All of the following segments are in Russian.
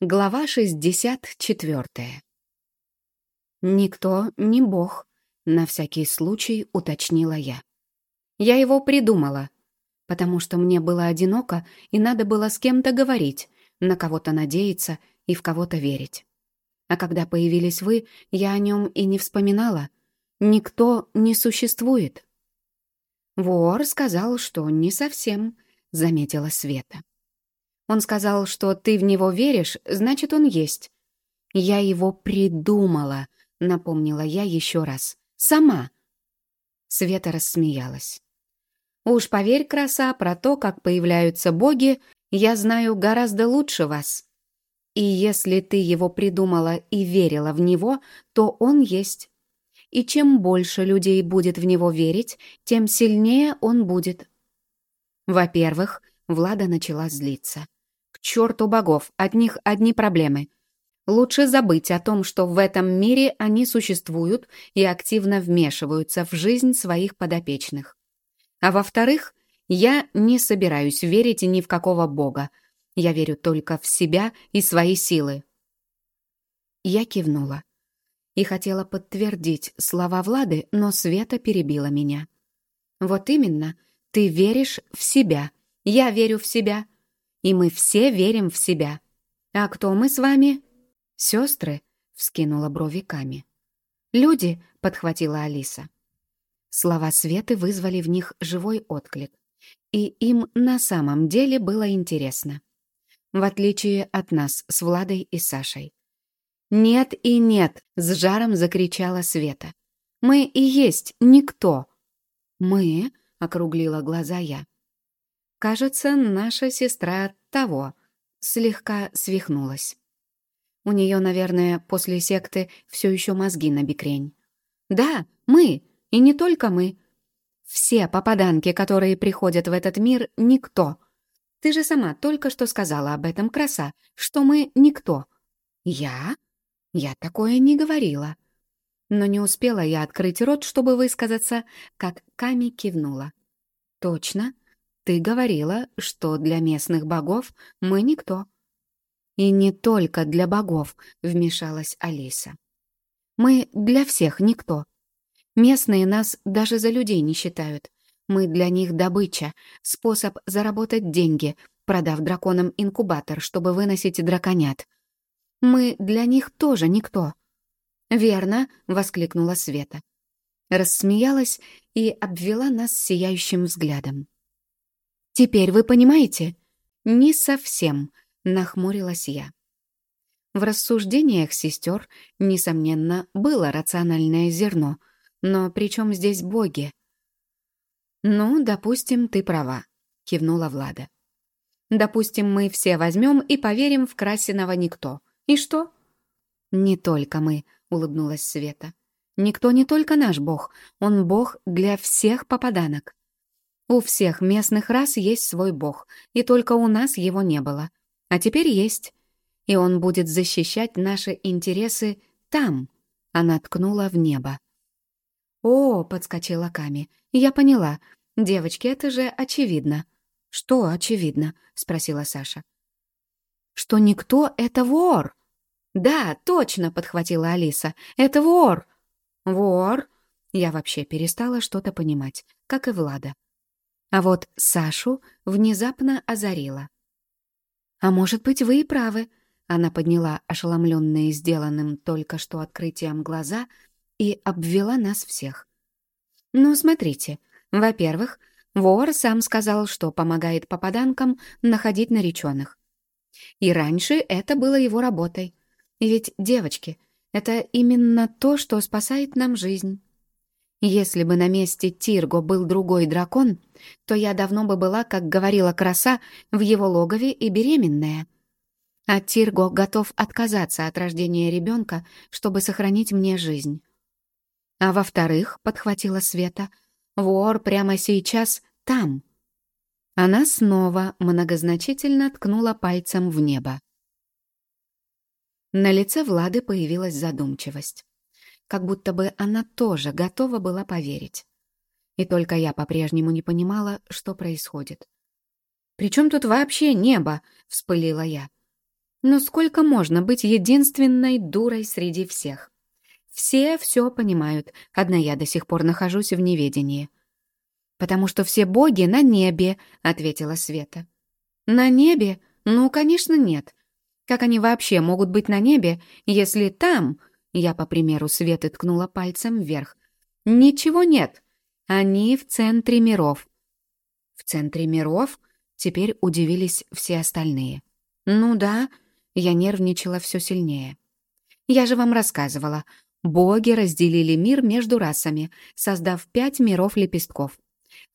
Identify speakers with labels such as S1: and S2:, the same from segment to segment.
S1: Глава 64. «Никто не бог», — на всякий случай уточнила я. Я его придумала, потому что мне было одиноко и надо было с кем-то говорить, на кого-то надеяться и в кого-то верить. А когда появились вы, я о нем и не вспоминала. Никто не существует. Вор сказал, что не совсем, — заметила Света. Он сказал, что ты в него веришь, значит, он есть. Я его придумала, напомнила я еще раз. Сама. Света рассмеялась. Уж поверь, краса, про то, как появляются боги, я знаю гораздо лучше вас. И если ты его придумала и верила в него, то он есть. И чем больше людей будет в него верить, тем сильнее он будет. Во-первых, Влада начала злиться. К черту богов, от них одни проблемы. Лучше забыть о том, что в этом мире они существуют и активно вмешиваются в жизнь своих подопечных. А во-вторых, я не собираюсь верить ни в какого бога. Я верю только в себя и свои силы. Я кивнула и хотела подтвердить слова Влады, но Света перебила меня. «Вот именно, ты веришь в себя. Я верю в себя и мы все верим в себя. А кто мы с вами? Сестры, вскинула брови Ками. Люди, подхватила Алиса. Слова Светы вызвали в них живой отклик. И им на самом деле было интересно. В отличие от нас с Владой и Сашей. «Нет и нет!» — с жаром закричала Света. «Мы и есть никто!» «Мы?» — округлила глаза я. Кажется, наша сестра того слегка свихнулась. У нее, наверное, после секты все еще мозги на бикрень. Да, мы, и не только мы. Все попаданки, которые приходят в этот мир, никто. Ты же сама только что сказала об этом, краса, что мы никто. Я? Я такое не говорила. Но не успела я открыть рот, чтобы высказаться, как Ками кивнула. Точно, ты говорила, что для местных богов мы никто. И не только для богов, вмешалась Алиса. Мы для всех никто. Местные нас даже за людей не считают. Мы для них добыча, способ заработать деньги, продав драконам инкубатор, чтобы выносить драконят. Мы для них тоже никто. «Верно», — воскликнула Света. Рассмеялась и обвела нас сияющим взглядом. «Теперь вы понимаете?» «Не совсем», — нахмурилась я. В рассуждениях сестер, несомненно, было рациональное зерно, но при чем здесь боги? «Ну, допустим, ты права», — кивнула Влада. «Допустим, мы все возьмем и поверим в Красиного никто. И что?» «Не только мы», — улыбнулась Света. «Никто не только наш бог, он бог для всех попаданок. У всех местных рас есть свой бог, и только у нас его не было. А теперь есть. И он будет защищать наши интересы там. Она ткнула в небо. «О!» — подскочила Ками. «Я поняла. Девочки, это же очевидно». «Что очевидно?» — спросила Саша. «Что никто — это вор!» «Да, точно!» — подхватила Алиса. «Это вор!» «Вор!» Я вообще перестала что-то понимать, как и Влада. А вот Сашу внезапно озарила. «А может быть, вы и правы», — она подняла ошеломленные сделанным только что открытием глаза и обвела нас всех. «Ну, смотрите, во-первых, вор сам сказал, что помогает попаданкам находить нареченных. И раньше это было его работой. Ведь, девочки, это именно то, что спасает нам жизнь. Если бы на месте Тирго был другой дракон, то я давно бы была, как говорила краса, в его логове и беременная. А Тирго готов отказаться от рождения ребенка, чтобы сохранить мне жизнь. А во-вторых, подхватила Света, вор прямо сейчас там. Она снова многозначительно ткнула пальцем в небо. На лице Влады появилась задумчивость как будто бы она тоже готова была поверить. И только я по-прежнему не понимала, что происходит. «При чем тут вообще небо?» — вспылила я. Но сколько можно быть единственной дурой среди всех? Все все понимают, одна я до сих пор нахожусь в неведении. «Потому что все боги на небе», — ответила Света. «На небе? Ну, конечно, нет. Как они вообще могут быть на небе, если там...» Я, по примеру Светы, ткнула пальцем вверх. «Ничего нет. Они в центре миров». «В центре миров?» Теперь удивились все остальные. «Ну да», я нервничала все сильнее. «Я же вам рассказывала. Боги разделили мир между расами, создав пять миров лепестков.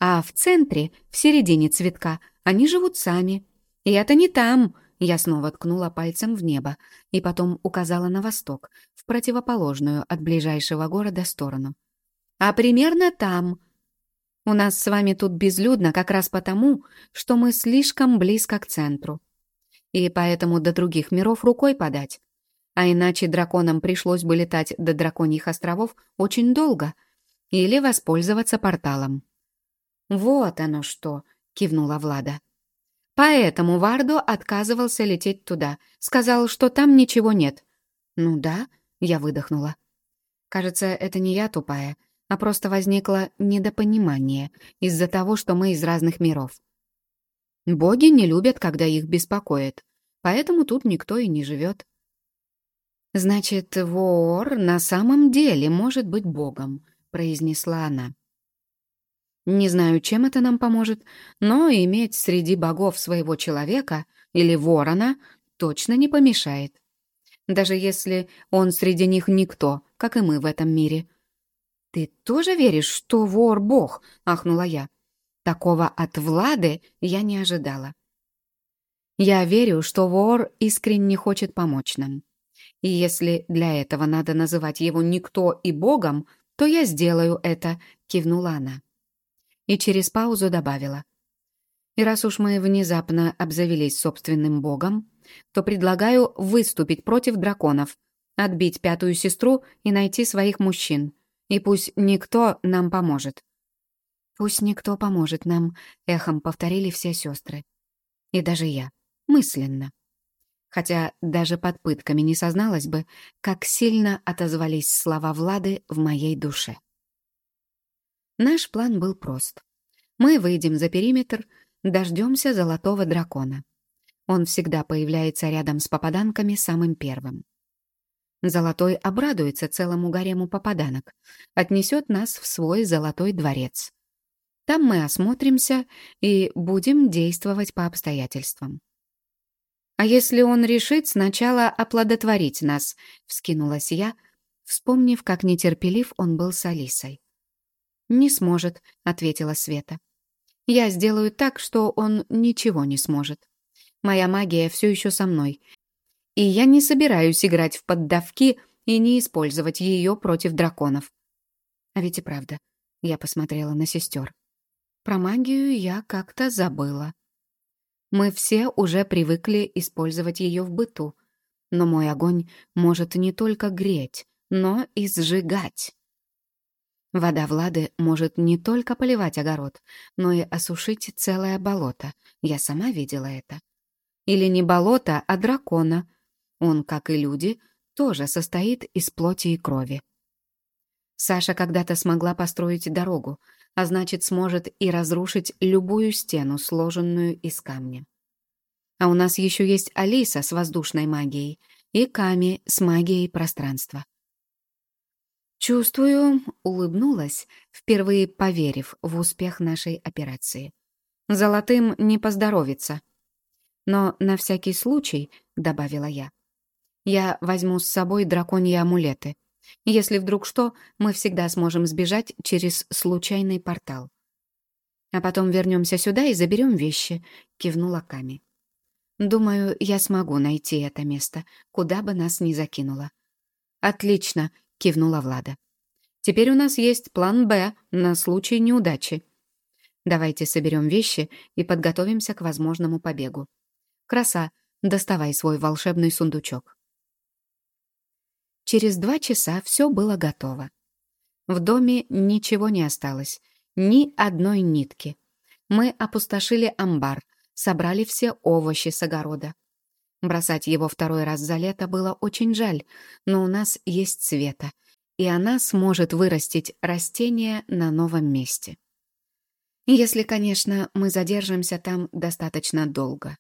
S1: А в центре, в середине цветка, они живут сами. И это не там, я снова ткнула пальцем в небо и потом указала на восток, противоположную от ближайшего города сторону. А примерно там. У нас с вами тут безлюдно как раз потому, что мы слишком близко к центру. И поэтому до других миров рукой подать. А иначе драконам пришлось бы летать до драконьих островов очень долго или воспользоваться порталом. «Вот оно что!» — кивнула Влада. Поэтому Вардо отказывался лететь туда. Сказал, что там ничего нет. «Ну да», — я выдохнула. Кажется, это не я тупая, а просто возникло недопонимание из-за того, что мы из разных миров. Боги не любят, когда их беспокоит, поэтому тут никто и не живет. «Значит, вор на самом деле может быть богом», — произнесла она. Не знаю, чем это нам поможет, но иметь среди богов своего человека или ворона точно не помешает. Даже если он среди них никто, как и мы в этом мире. «Ты тоже веришь, что вор — бог?» — ахнула я. Такого от Влады я не ожидала. Я верю, что вор искренне хочет помочь нам. И если для этого надо называть его никто и богом, то я сделаю это, кивнула она и через паузу добавила. «И раз уж мы внезапно обзавелись собственным богом, то предлагаю выступить против драконов, отбить пятую сестру и найти своих мужчин. И пусть никто нам поможет». «Пусть никто поможет нам», — эхом повторили все сестры. И даже я, мысленно. Хотя даже под пытками не созналась бы, как сильно отозвались слова Влады в моей душе. Наш план был прост. Мы выйдем за периметр, дождемся золотого дракона. Он всегда появляется рядом с попаданками самым первым. Золотой обрадуется целому гарему попаданок, отнесет нас в свой золотой дворец. Там мы осмотримся и будем действовать по обстоятельствам. «А если он решит сначала оплодотворить нас?» — вскинулась я, вспомнив, как нетерпелив он был с Алисой. «Не сможет», — ответила Света. «Я сделаю так, что он ничего не сможет. Моя магия все еще со мной. И я не собираюсь играть в поддавки и не использовать ее против драконов». А ведь и правда, я посмотрела на сестер. Про магию я как-то забыла. Мы все уже привыкли использовать ее в быту, но мой огонь может не только греть, но и сжигать. Вода Влады может не только поливать огород, но и осушить целое болото. Я сама видела это. Или не болото, а дракона. Он, как и люди, тоже состоит из плоти и крови. Саша когда-то смогла построить дорогу, а значит, сможет и разрушить любую стену, сложенную из камня. А у нас еще есть Алиса с воздушной магией и Ками с магией пространства. Чувствую, улыбнулась, впервые поверив в успех нашей операции. Золотым не поздоровится. Но на всякий случай, добавила я, я возьму с собой драконьи амулеты. Если вдруг что, мы всегда сможем сбежать через случайный портал. А потом вернемся сюда и заберем вещи, кивнула Ками. Думаю, я смогу найти это место, куда бы нас ни закинуло. Отлично, кивнула Влада. Теперь у нас есть план «Б» на случай неудачи. Давайте соберем вещи и подготовимся к возможному побегу. Краса, доставай свой волшебный сундучок. Через два часа все было готово. В доме ничего не осталось, ни одной нитки. Мы опустошили амбар, собрали все овощи с огорода. Бросать его второй раз за лето было очень жаль, но у нас есть Света, и она сможет вырастить растение на новом месте. Если, конечно, мы задержимся там достаточно долго.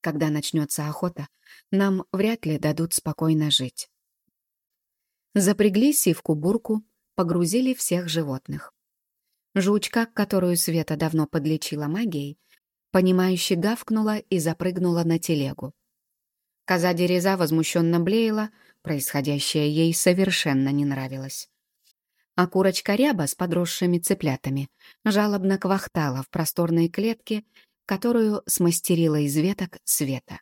S1: Когда начнется охота, нам вряд ли дадут спокойно жить. Запрягли сивку-бурку, погрузили всех животных. Жучка, которую Света давно подлечила магией, понимающе гавкнула и запрыгнула на телегу. Коза Дереза возмущенно блеяла, происходящее ей совершенно не нравилось. А курочка Ряба с подросшими цыплятами жалобно квахтала в просторной клетке, которую смастерила из веток Света.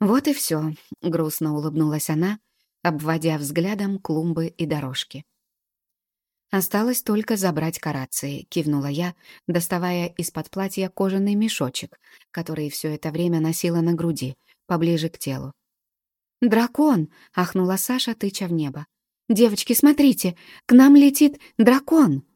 S1: «Вот и все», — грустно улыбнулась она, обводя взглядом клумбы и дорожки. «Осталось только забрать карации», — кивнула я, доставая из-под платья кожаный мешочек, который все это время носила на груди, поближе к телу. «Дракон!» — ахнула Саша, тыча в небо. «Девочки, смотрите, к нам летит дракон!»